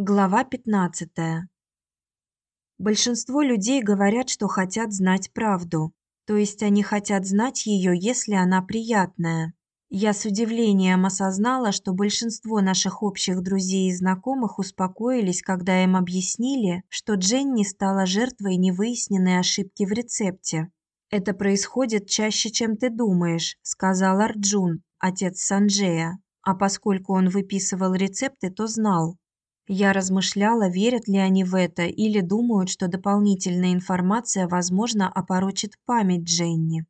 Глава 15. Большинство людей говорят, что хотят знать правду, то есть они хотят знать ее, если она приятная. Я с удивлением осознала, что большинство наших общих друзей и знакомых успокоились, когда им объяснили, что Дженни стала жертвой невыясненной ошибки в рецепте. Это происходит чаще, чем ты думаешь, сказал Арджун, отец Санджея. А поскольку он выписывал рецепты, то знал. Я размышляла, верят ли они в это или думают, что дополнительная информация, возможно, опорочит память Дженни.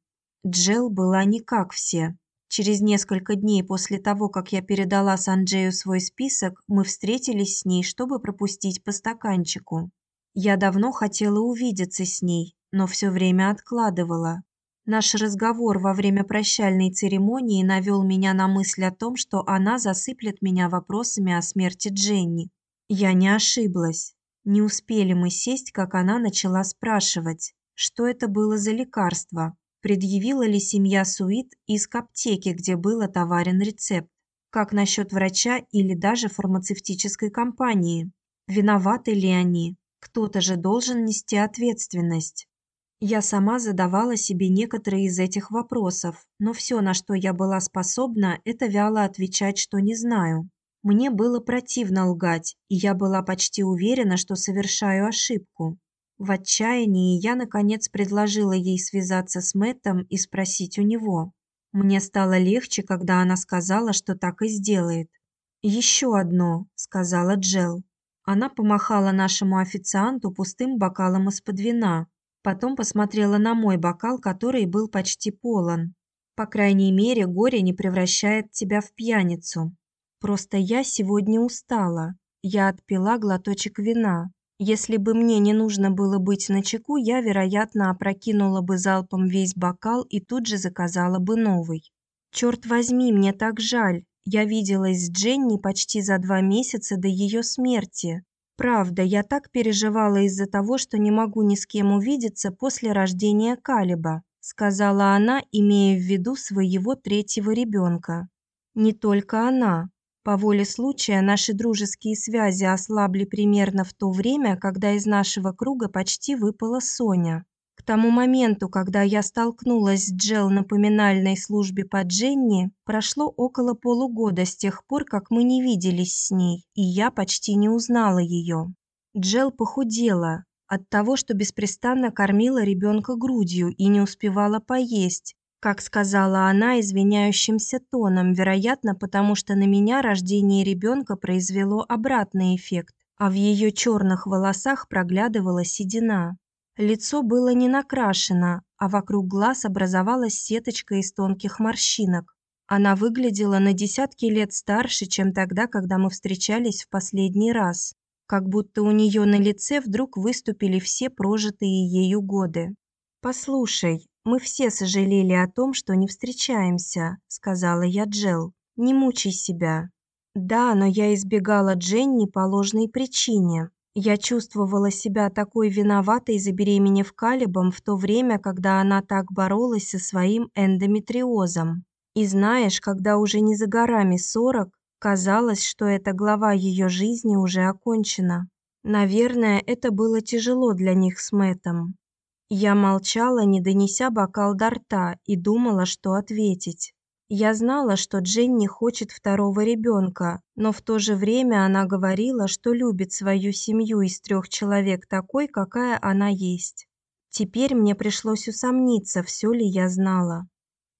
Джел была не как все. Через несколько дней после того, как я передала Санджею свой список, мы встретились с ней, чтобы пропустить по стаканчику. Я давно хотела увидеться с ней, но все время откладывала. Наш разговор во время прощальной церемонии навел меня на мысль о том, что она засыплет меня вопросами о смерти Дженни. Я не ошиблась. Не успели мы сесть, как она начала спрашивать, что это было за лекарство, предъявила ли семья Суит из аптеки, где был отоварен рецепт, как насчет врача или даже фармацевтической компании. Виноваты ли они? Кто-то же должен нести ответственность. Я сама задавала себе некоторые из этих вопросов, но все, на что я была способна, это вяло отвечать, что не знаю. Мне было противно лгать, и я была почти уверена, что совершаю ошибку. В отчаянии я наконец предложила ей связаться с Мэттом и спросить у него. Мне стало легче, когда она сказала, что так и сделает. «Еще одно, сказала Джел. Она помахала нашему официанту пустым бокалом из-под вина, потом посмотрела на мой бокал, который был почти полон. По крайней мере, горе не превращает тебя в пьяницу. Просто я сегодня устала. Я отпила глоточек вина. Если бы мне не нужно было быть начеку, я, вероятно, опрокинула бы залпом весь бокал и тут же заказала бы новый. Черт возьми, мне так жаль. Я виделась с Дженни почти за два месяца до ее смерти. Правда, я так переживала из-за того, что не могу ни с кем увидеться после рождения Калиба, сказала она, имея в виду своего третьего ребенка. Не только она. По воле случая наши дружеские связи ослабли примерно в то время, когда из нашего круга почти выпала Соня. К тому моменту, когда я столкнулась с Джел на поминальной службе по Дженни, прошло около полугода с тех пор, как мы не виделись с ней, и я почти не узнала ее. Джел похудела от того, что беспрестанно кормила ребенка грудью и не успевала поесть, как сказала она извиняющимся тоном, вероятно, потому что на меня рождение ребенка произвело обратный эффект, а в ее черных волосах проглядывала седина. Лицо было не накрашено, а вокруг глаз образовалась сеточка из тонких морщинок. Она выглядела на десятки лет старше, чем тогда, когда мы встречались в последний раз, как будто у нее на лице вдруг выступили все прожитые ею годы. Послушай, мы все сожалели о том, что не встречаемся, сказала я Джел. Не мучай себя. Да, но я избегала Дженни по ложной причине. Я чувствовала себя такой виноватой, забеременев Калибом в то время, когда она так боролась со своим эндометриозом. И знаешь, когда уже не за горами сорок, казалось, что эта глава ее жизни уже окончена. Наверное, это было тяжело для них с Мэтом. Я молчала, не донеся бокал до рта, и думала, что ответить. Я знала, что Дженни хочет второго ребенка, но в то же время она говорила, что любит свою семью из трех человек такой, какая она есть. Теперь мне пришлось усомниться, все ли я знала.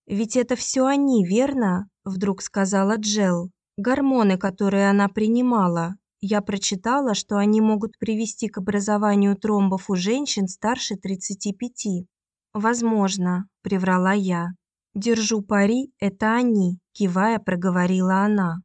Ведь это все они, верно? вдруг сказала Джел. Гормоны, которые она принимала. Я прочитала, что они могут привести к образованию тромбов у женщин старше 35. Возможно, приврала я. Держу пари, это они, кивая, проговорила она.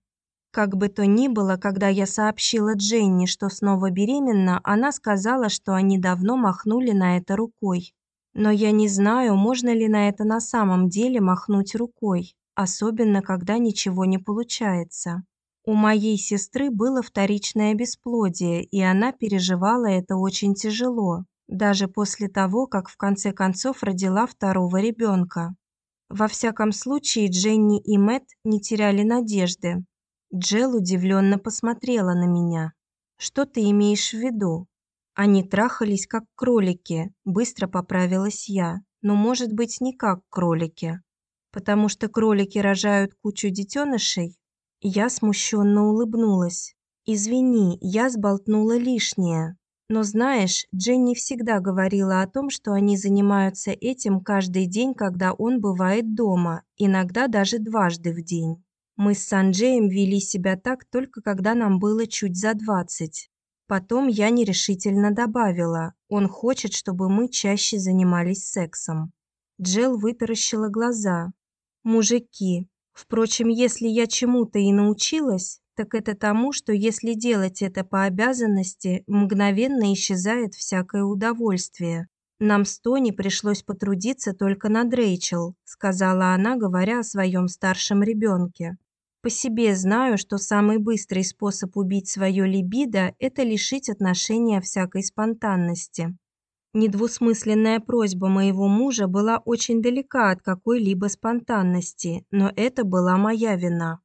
Как бы то ни было, когда я сообщила Дженни, что снова беременна, она сказала, что они давно махнули на это рукой. Но я не знаю, можно ли на это на самом деле махнуть рукой, особенно когда ничего не получается. У моей сестры было вторичное бесплодие, и она переживала это очень тяжело, даже после того, как в конце концов родила второго ребенка. Во всяком случае, Дженни и Мэт не теряли надежды. Джел удивленно посмотрела на меня. Что ты имеешь в виду? Они трахались как кролики, быстро поправилась я. Но, может быть, не как кролики, потому что кролики рожают кучу детенышей. Я смущенно улыбнулась. Извини, я сболтнула лишнее. Но знаешь, Дженни всегда говорила о том, что они занимаются этим каждый день, когда он бывает дома, иногда даже дважды в день. Мы с Санджеем вели себя так только когда нам было чуть за двадцать. Потом я нерешительно добавила: "Он хочет, чтобы мы чаще занимались сексом". Джел вытаращила глаза. Мужики. Впрочем, если я чему-то и научилась, так это тому, что если делать это по обязанности, мгновенно исчезает всякое удовольствие. Нам с Тони пришлось потрудиться только над Рэйчел, сказала она, говоря о своем старшем ребенке. По себе знаю, что самый быстрый способ убить свое либидо это лишить отношения всякой спонтанности. Недвусмысленная просьба моего мужа была очень далека от какой-либо спонтанности, но это была моя вина.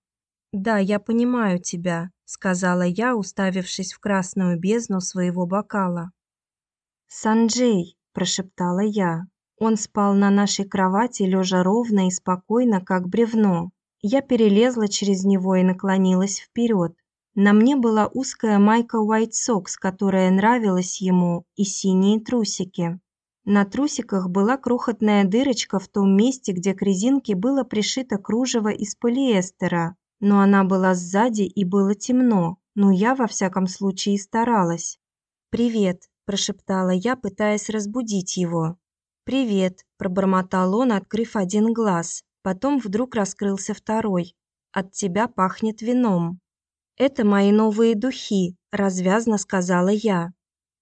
"Да, я понимаю тебя", сказала я, уставившись в красную бездну своего бокала. "Санджей", прошептала я. Он спал на нашей кровати, лежа ровно и спокойно, как бревно. Я перелезла через него и наклонилась вперед. На мне была узкая майка White Sox, которая нравилась ему, и синие трусики. На трусиках была крохотная дырочка в том месте, где к резинке было пришито кружево из полиэстера, но она была сзади и было темно, но я во всяком случае старалась. "Привет", прошептала я, пытаясь разбудить его. "Привет", пробормотал он, открыв один глаз. Потом вдруг раскрылся второй. "От тебя пахнет вином". "Это мои новые духи", развязно сказала я.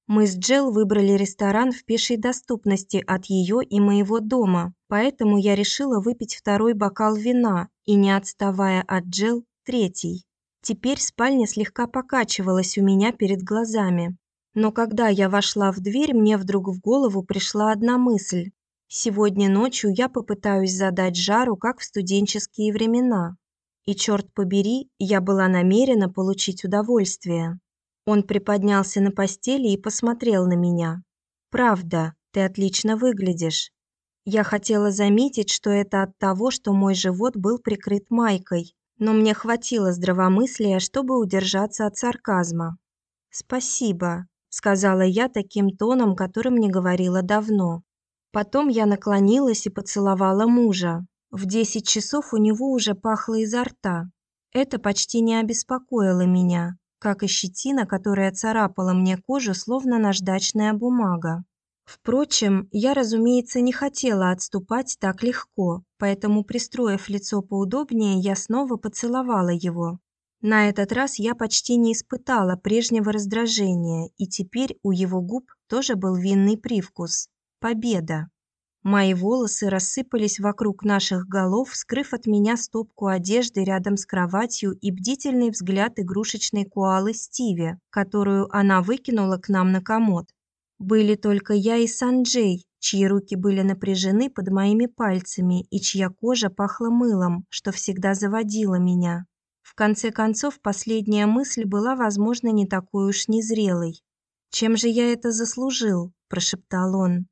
Мы с Джел выбрали ресторан в пешей доступности от ее и моего дома, поэтому я решила выпить второй бокал вина и не отставая от Джел, третий. Теперь спальня слегка покачивалась у меня перед глазами. Но когда я вошла в дверь, мне вдруг в голову пришла одна мысль. Сегодня ночью я попытаюсь задать жару, как в студенческие времена. И черт побери, я была намерена получить удовольствие. Он приподнялся на постели и посмотрел на меня. Правда, ты отлично выглядишь. Я хотела заметить, что это от того, что мой живот был прикрыт майкой, но мне хватило здравомыслия, чтобы удержаться от сарказма. Спасибо, сказала я таким тоном, которым не говорила давно. Потом я наклонилась и поцеловала мужа. В десять часов у него уже пахло изо рта. Это почти не обеспокоило меня как и щетина, которая царапала мне кожу, словно наждачная бумага. Впрочем, я, разумеется, не хотела отступать так легко, поэтому, пристроив лицо поудобнее, я снова поцеловала его. На этот раз я почти не испытала прежнего раздражения, и теперь у его губ тоже был винный привкус. Победа. Мои волосы рассыпались вокруг наших голов, скрыв от меня стопку одежды рядом с кроватью и бдительный взгляд игрушечной коалы Стиви, которую она выкинула к нам на комод. Были только я и Санджей, чьи руки были напряжены под моими пальцами и чья кожа пахла мылом, что всегда заводило меня. В конце концов, последняя мысль была, возможно, не такой уж незрелой. Чем же я это заслужил, прошептал он.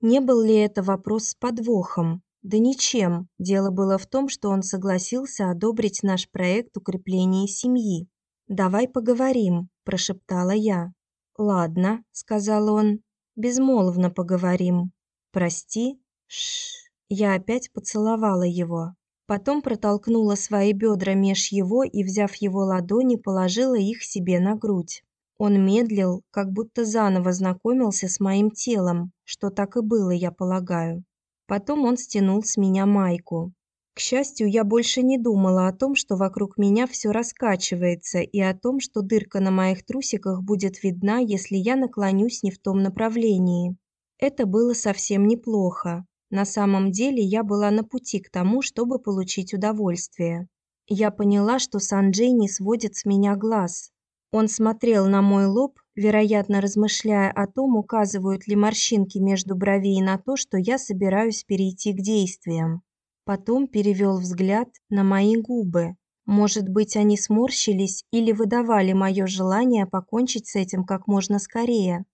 Не был ли это вопрос с подвохом? Да ничем. Дело было в том, что он согласился одобрить наш проект укрепления семьи. Давай поговорим, прошептала я. Ладно, сказал он. Безмолвно поговорим. Прости. Ш. Я опять поцеловала его. Потом протолкнула свои бедра меж его и, взяв его ладони, положила их себе на грудь. Он медлил, как будто заново знакомился с моим телом, что так и было, я полагаю. Потом он стянул с меня майку. К счастью, я больше не думала о том, что вокруг меня все раскачивается, и о том, что дырка на моих трусиках будет видна, если я наклонюсь не в том направлении. Это было совсем неплохо. На самом деле я была на пути к тому, чтобы получить удовольствие. Я поняла, что Санджей не сводит с меня глаз. Он смотрел на мой лоб, вероятно, размышляя о том, указывают ли морщинки между бровей на то, что я собираюсь перейти к действиям. Потом перевел взгляд на мои губы. Может быть, они сморщились или выдавали мое желание покончить с этим как можно скорее.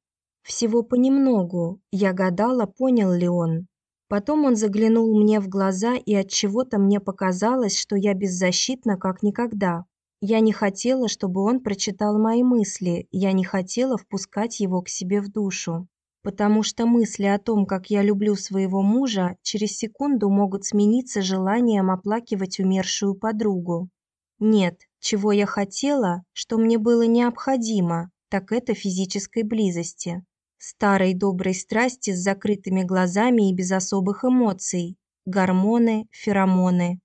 Всего понемногу. Я гадала, понял ли он. Потом он заглянул мне в глаза, и от чего-то мне показалось, что я беззащитна как никогда. Я не хотела, чтобы он прочитал мои мысли. Я не хотела впускать его к себе в душу, потому что мысли о том, как я люблю своего мужа, через секунду могут смениться желанием оплакивать умершую подругу. Нет, чего я хотела, что мне было необходимо, так это физической близости старой доброй страсти с закрытыми глазами и без особых эмоций, гормоны, феромоны.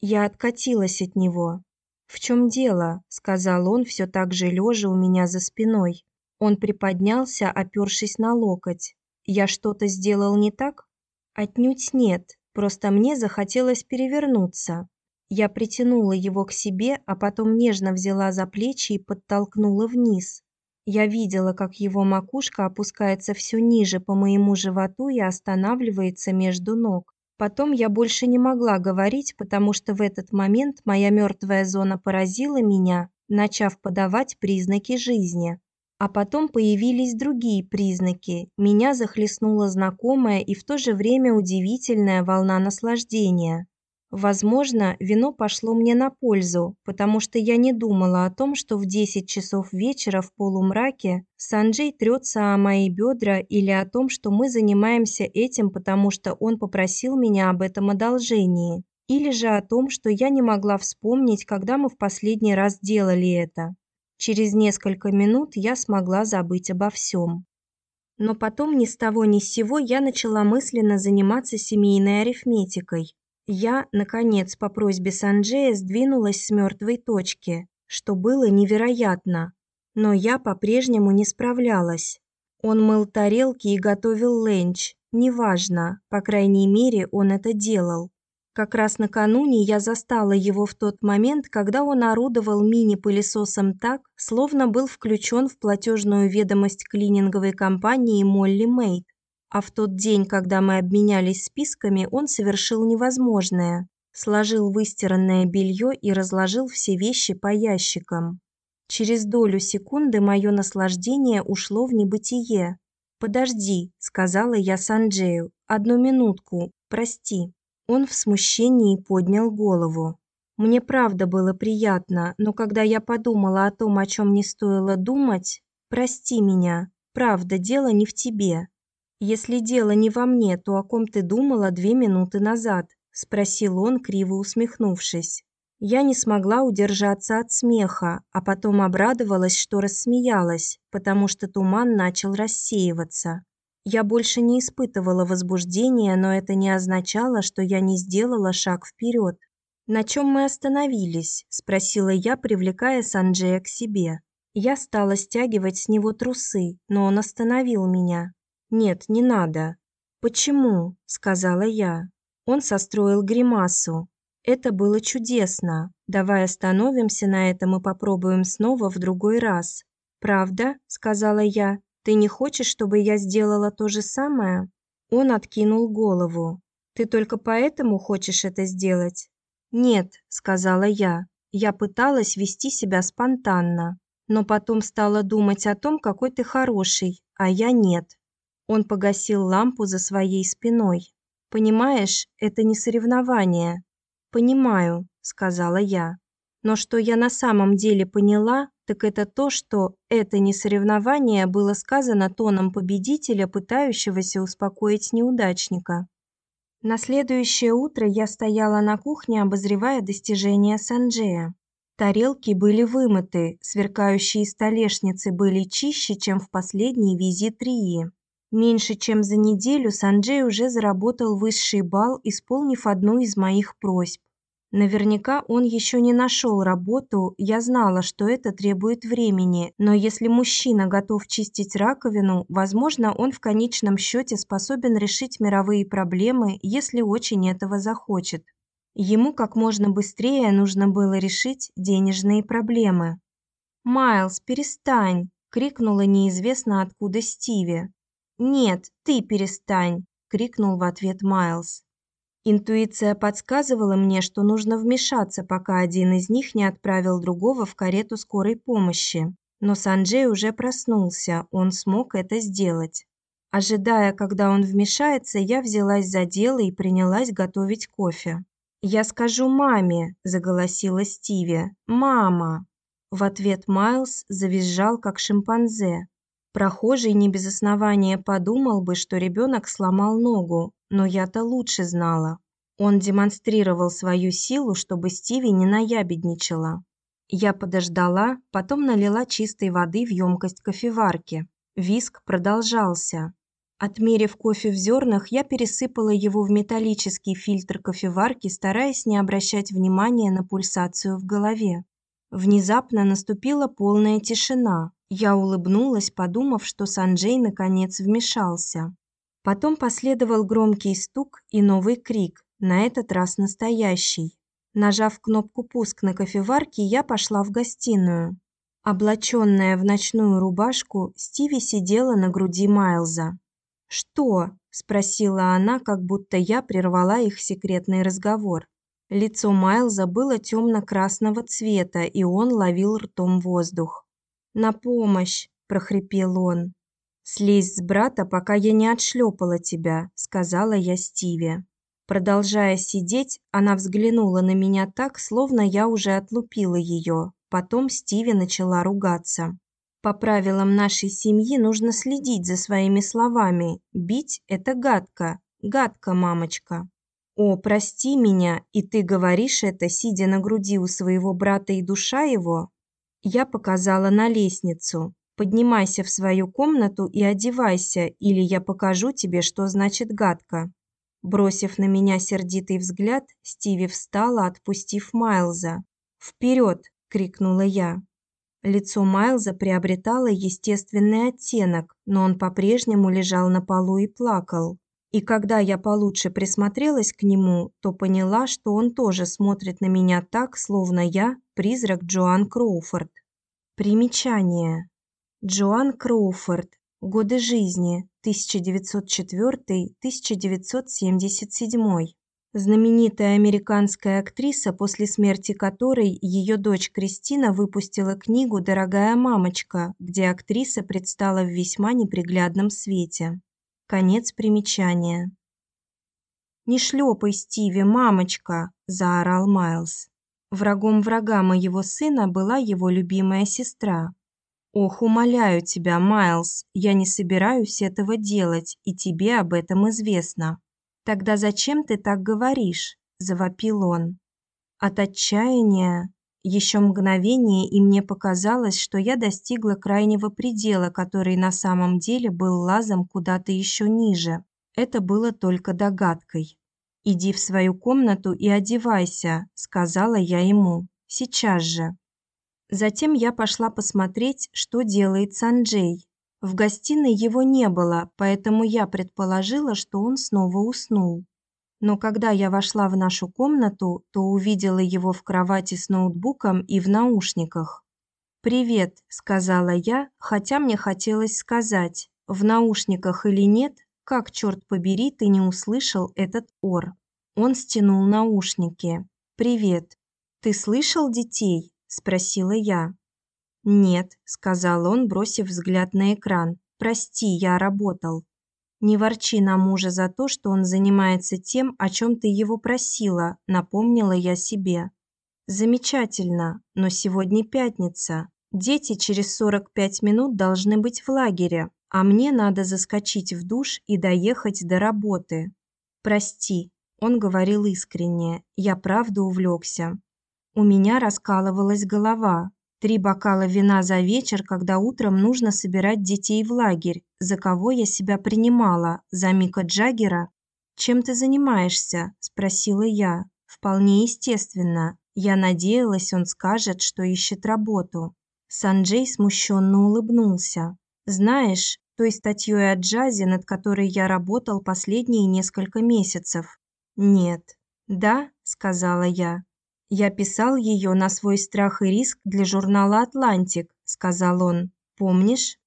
Я откатилась от него. В чем дело, сказал он все так же лежа у меня за спиной. Он приподнялся, опершись на локоть. Я что-то сделал не так? Отнюдь нет, просто мне захотелось перевернуться. Я притянула его к себе, а потом нежно взяла за плечи и подтолкнула вниз. Я видела, как его макушка опускается все ниже по моему животу и останавливается между ног. Потом я больше не могла говорить, потому что в этот момент моя мертвая зона поразила меня, начав подавать признаки жизни. А потом появились другие признаки. Меня захлестнула знакомая и в то же время удивительная волна наслаждения. Возможно, вино пошло мне на пользу, потому что я не думала о том, что в 10 часов вечера в полумраке Санджей трется о мои бедра или о том, что мы занимаемся этим, потому что он попросил меня об этом одолжении, или же о том, что я не могла вспомнить, когда мы в последний раз делали это. Через несколько минут я смогла забыть обо всем. Но потом ни с того ни с сего я начала мысленно заниматься семейной арифметикой. Я, наконец, по просьбе Санджея сдвинулась с мертвой точки, что было невероятно. Но я по-прежнему не справлялась. Он мыл тарелки и готовил ленч. Неважно, по крайней мере, он это делал. Как раз накануне я застала его в тот момент, когда он орудовал мини-пылесосом так, словно был включен в платежную ведомость клининговой компании Molly Made. А в тот день, когда мы обменялись списками, он совершил невозможное. Сложил выстиранное белье и разложил все вещи по ящикам. Через долю секунды мое наслаждение ушло в небытие. «Подожди», — сказала я Санджею. «Одну минутку, прости». Он в смущении поднял голову. Мне правда было приятно, но когда я подумала о том, о чем не стоило думать, прости меня. Правда, дело не в тебе. Если дело не во мне, то о ком ты думала две минуты назад? спросил он, криво усмехнувшись. Я не смогла удержаться от смеха, а потом обрадовалась, что рассмеялась, потому что туман начал рассеиваться. Я больше не испытывала возбуждения, но это не означало, что я не сделала шаг вперед. На чем мы остановились? спросила я, привлекая Санджея к себе. Я стала стягивать с него трусы, но он остановил меня. Нет, не надо. Почему? сказала я. Он состроил гримасу. Это было чудесно. Давай остановимся на этом и попробуем снова в другой раз. Правда? сказала я. Ты не хочешь, чтобы я сделала то же самое? Он откинул голову. Ты только поэтому хочешь это сделать? Нет, сказала я. Я пыталась вести себя спонтанно, но потом стала думать о том, какой ты хороший, а я нет. Он погасил лампу за своей спиной. Понимаешь, это не соревнование. Понимаю, сказала я. Но что я на самом деле поняла, так это то, что это не соревнование было сказано тоном победителя, пытающегося успокоить неудачника. На следующее утро я стояла на кухне, обозревая достижения Санджея. Тарелки были вымыты, сверкающие столешницы были чище, чем в последний визит Рии. Меньше чем за неделю Санджей уже заработал высший балл, исполнив одну из моих просьб. Наверняка он еще не нашел работу. Я знала, что это требует времени, но если мужчина готов чистить раковину, возможно, он в конечном счете способен решить мировые проблемы, если очень этого захочет. Ему как можно быстрее нужно было решить денежные проблемы. "Майлз, перестань", крикнула неизвестно откуда Стиви. "Нет, ты перестань", крикнул в ответ Майлз. Интуиция подсказывала мне, что нужно вмешаться, пока один из них не отправил другого в карету скорой помощи. Но Санджей уже проснулся, он смог это сделать. Ожидая, когда он вмешается, я взялась за дело и принялась готовить кофе. "Я скажу маме", заголосила Стиви. "Мама!" В ответ Майлз завизжал как шимпанзе. Прохожий не без основания подумал бы, что ребенок сломал ногу, но я-то лучше знала. Он демонстрировал свою силу, чтобы Стиви не наябедничала. Я подождала, потом налила чистой воды в емкость кофеварки. Виск продолжался. Отмерив кофе в зернах, я пересыпала его в металлический фильтр кофеварки, стараясь не обращать внимания на пульсацию в голове. Внезапно наступила полная тишина. Я улыбнулась, подумав, что Санджей наконец вмешался. Потом последовал громкий стук и новый крик, на этот раз настоящий. Нажав кнопку пуск на кофеварке, я пошла в гостиную. Облаченная в ночную рубашку, Стиви сидела на груди Майлза. "Что?" спросила она, как будто я прервала их секретный разговор. Лицо Майлза было темно красного цвета, и он ловил ртом воздух. "На помощь", прохрипел он. "Слезь с брата, пока я не отшлепала тебя", сказала я Стиве. Продолжая сидеть, она взглянула на меня так, словно я уже отлупила ее. Потом Стиви начала ругаться. По правилам нашей семьи нужно следить за своими словами. Бить это гадко. Гадко, мамочка. О, прости меня, и ты говоришь это, сидя на груди у своего брата и душа его? Я показала на лестницу. Поднимайся в свою комнату и одевайся, или я покажу тебе, что значит гадко. Бросив на меня сердитый взгляд, Стиви встала, отпустив Майлза. "Вперед!» – крикнула я. Лицо Майлза приобретало естественный оттенок, но он по-прежнему лежал на полу и плакал. И когда я получше присмотрелась к нему, то поняла, что он тоже смотрит на меня так, словно я призрак Джоан Кроуфорд. Примечание. Джоан Кроуфорд. Годы жизни 1904-1977 знаменитая американская актриса, после смерти которой ее дочь Кристина выпустила книгу Дорогая мамочка, где актриса предстала в весьма неприглядном свете. Конец примечания. Не шлепай, Стиви, мамочка, заорал Майлз. Врагом врага моего сына была его любимая сестра. Ох, умоляю тебя, Майлз, я не собираюсь этого делать, и тебе об этом известно. Тогда зачем ты так говоришь? завопил он. От отчаяния еще мгновение, и мне показалось, что я достигла крайнего предела, который на самом деле был лазом куда-то еще ниже. Это было только догадкой. Иди в свою комнату и одевайся, сказала я ему. Сейчас же. Затем я пошла посмотреть, что делает Санджей. В гостиной его не было, поэтому я предположила, что он снова уснул. Но когда я вошла в нашу комнату, то увидела его в кровати с ноутбуком и в наушниках. "Привет", сказала я, хотя мне хотелось сказать: "В наушниках или нет, как черт побери, ты не услышал этот ор?" Он стянул наушники. "Привет. Ты слышал детей?" спросила я. Нет, сказал он, бросив взгляд на экран. Прости, я работал. Не ворчи на мужа за то, что он занимается тем, о чем ты его просила, напомнила я себе. Замечательно, но сегодня пятница. Дети через 45 минут должны быть в лагере, а мне надо заскочить в душ и доехать до работы. Прости, он говорил искренне. Я правда увлекся. У меня раскалывалась голова. Три бокала вина за вечер, когда утром нужно собирать детей в лагерь. За кого я себя принимала? За Мика Джаггера? Чем ты занимаешься? спросила я. Вполне естественно. Я надеялась, он скажет, что ищет работу. Санджей смущенно улыбнулся. Знаешь, той статьей о джазе, над которой я работал последние несколько месяцев. Нет. Да, сказала я. Я писал ее на свой страх и риск для журнала Атлантик, сказал он. Помнишь?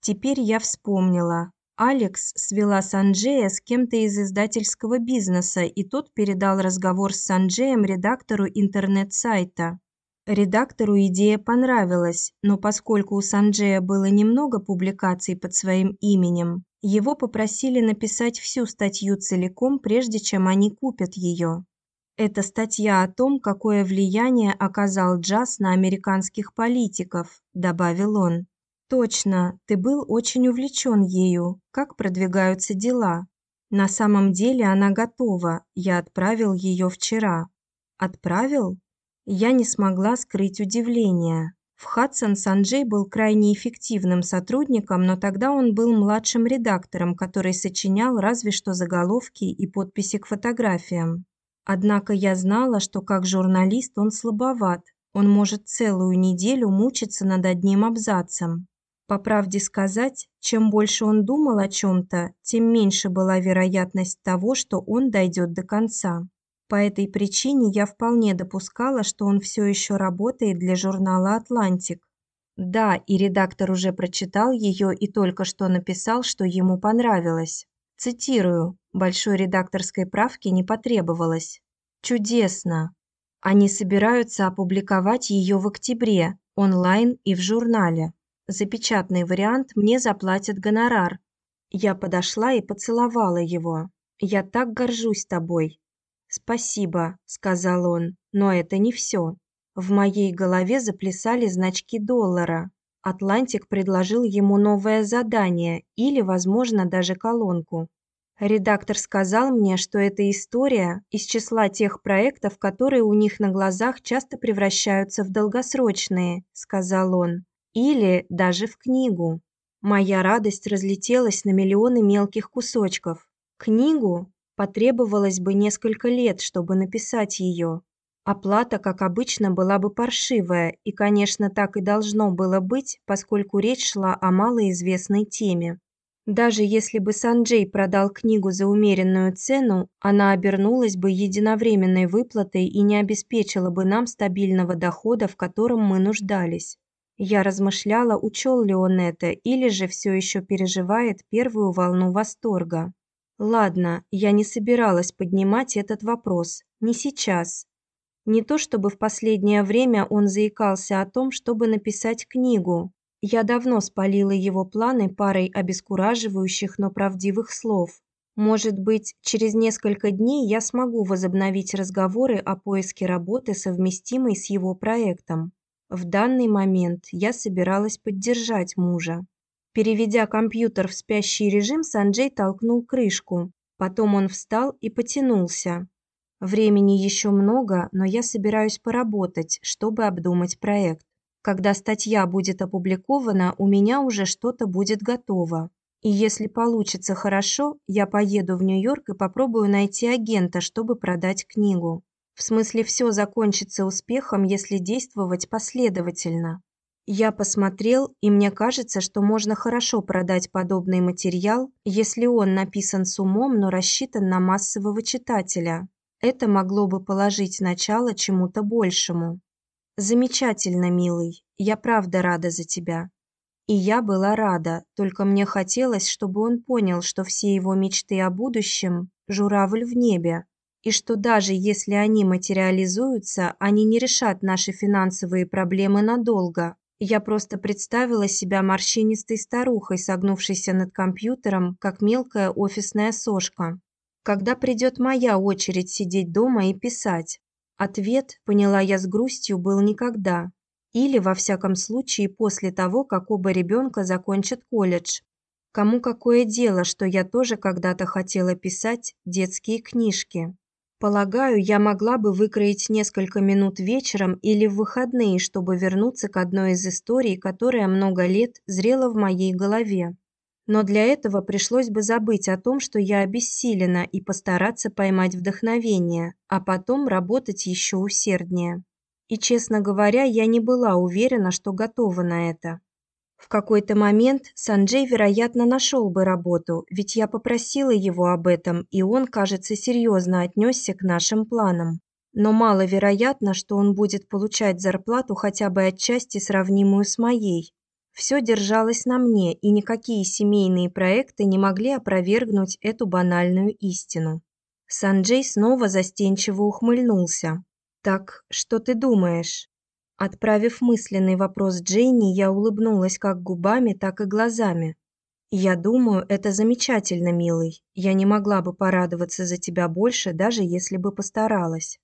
Теперь я вспомнила. Алекс свела Санджея с кем-то из издательского бизнеса, и тот передал разговор с Санджеем редактору интернет-сайта. Редактору идея понравилась, но поскольку у Санджея было немного публикаций под своим именем, его попросили написать всю статью целиком, прежде чем они купят ее. Это статья о том, какое влияние оказал джаз на американских политиков, добавил он. Точно, ты был очень увлечен ею. Как продвигаются дела? На самом деле она готова. Я отправил ее вчера. Отправил? Я не смогла скрыть удивление. В Хадсон Санджей был крайне эффективным сотрудником, но тогда он был младшим редактором, который сочинял разве что заголовки и подписи к фотографиям. Однако я знала, что как журналист он слабоват. Он может целую неделю мучиться над одним абзацем. По правде сказать, чем больше он думал о чем то тем меньше была вероятность того, что он дойдет до конца. По этой причине я вполне допускала, что он все еще работает для журнала Атлантик. Да, и редактор уже прочитал ее и только что написал, что ему понравилось. Цитирую: "Большой редакторской правки не потребовалось. Чудесно. Они собираются опубликовать ее в октябре онлайн и в журнале. За печатный вариант мне заплатят гонорар. Я подошла и поцеловала его. Я так горжусь тобой. Спасибо, сказал он. Но это не все. В моей голове заплясали значки доллара. Атлантик предложил ему новое задание или, возможно, даже колонку. Редактор сказал мне, что эта история из числа тех проектов, которые у них на глазах часто превращаются в долгосрочные, сказал он или даже в книгу. Моя радость разлетелась на миллионы мелких кусочков. Книгу потребовалось бы несколько лет, чтобы написать ее. Оплата, как обычно, была бы паршивая, и, конечно, так и должно было быть, поскольку речь шла о малоизвестной теме. Даже если бы Санджей продал книгу за умеренную цену, она обернулась бы единовременной выплатой и не обеспечила бы нам стабильного дохода, в котором мы нуждались. Я размышляла, учел ли он это или же все еще переживает первую волну восторга. Ладно, я не собиралась поднимать этот вопрос, не сейчас. Не то чтобы в последнее время он заикался о том, чтобы написать книгу. Я давно спалила его планы парой обескураживающих, но правдивых слов. Может быть, через несколько дней я смогу возобновить разговоры о поиске работы, совместимой с его проектом. В данный момент я собиралась поддержать мужа. Переведя компьютер в спящий режим, Санджей толкнул крышку. Потом он встал и потянулся. Времени еще много, но я собираюсь поработать, чтобы обдумать проект. Когда статья будет опубликована, у меня уже что-то будет готово. И если получится хорошо, я поеду в Нью-Йорк и попробую найти агента, чтобы продать книгу. В смысле, все закончится успехом, если действовать последовательно. Я посмотрел, и мне кажется, что можно хорошо продать подобный материал, если он написан с умом, но рассчитан на массового читателя. Это могло бы положить начало чему-то большему. Замечательно, милый. Я правда рада за тебя. И я была рада, только мне хотелось, чтобы он понял, что все его мечты о будущем журавль в небе, и что даже если они материализуются, они не решат наши финансовые проблемы надолго. Я просто представила себя морщинистой старухой, согнувшейся над компьютером, как мелкая офисная сошка. Когда придет моя очередь сидеть дома и писать? Ответ, поняла я с грустью, был никогда. Или во всяком случае после того, как оба ребенка закончат колледж. Кому какое дело, что я тоже когда-то хотела писать детские книжки? Полагаю, я могла бы выкроить несколько минут вечером или в выходные, чтобы вернуться к одной из историй, которая много лет зрела в моей голове. Но для этого пришлось бы забыть о том, что я обессилена, и постараться поймать вдохновение, а потом работать еще усерднее. И, честно говоря, я не была уверена, что готова на это. В какой-то момент Санджей, вероятно, нашел бы работу, ведь я попросила его об этом, и он, кажется, серьезно отнесся к нашим планам. Но маловероятно, что он будет получать зарплату хотя бы отчасти сравнимую с моей. Все держалось на мне, и никакие семейные проекты не могли опровергнуть эту банальную истину. Санджей снова застенчиво ухмыльнулся. Так, что ты думаешь? Отправив мысленный вопрос Джейни, я улыбнулась как губами, так и глазами. Я думаю, это замечательно, милый. Я не могла бы порадоваться за тебя больше, даже если бы постаралась.